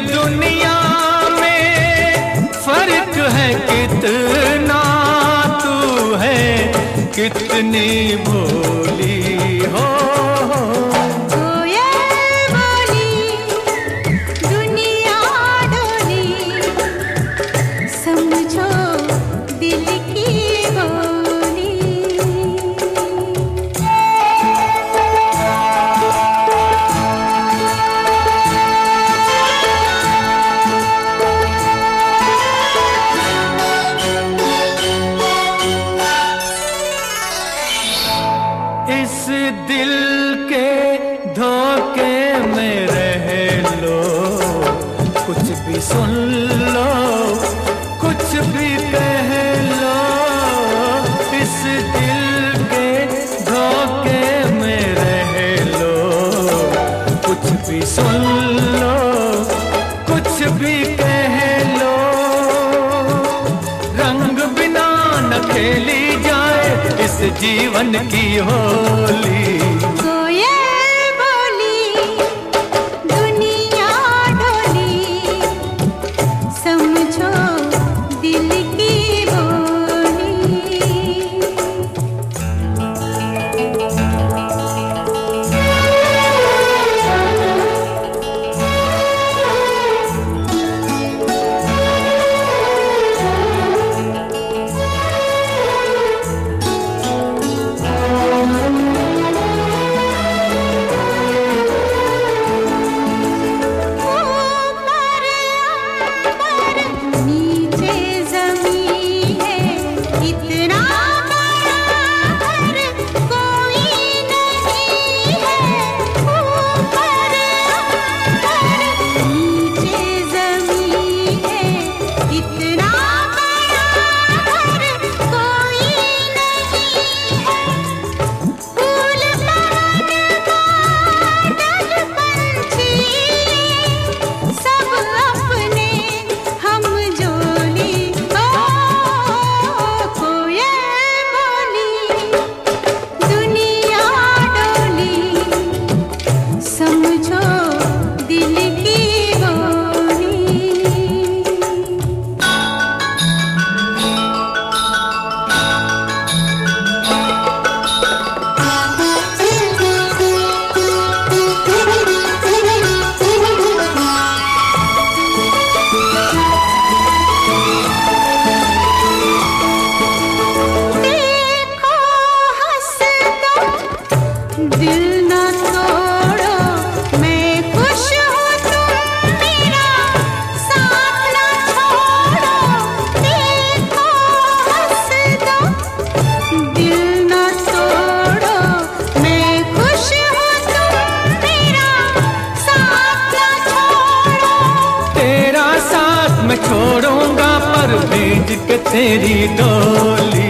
दुनिया में फ़र्क है कितना तू है कितनी भोली हो। दिल के धोखे में रह लो। कुछ भी सुन लो कुछ भी कह लो। इस दिल जीवन की होली। छोड़ूँगा पर भेज के तेरी डोली।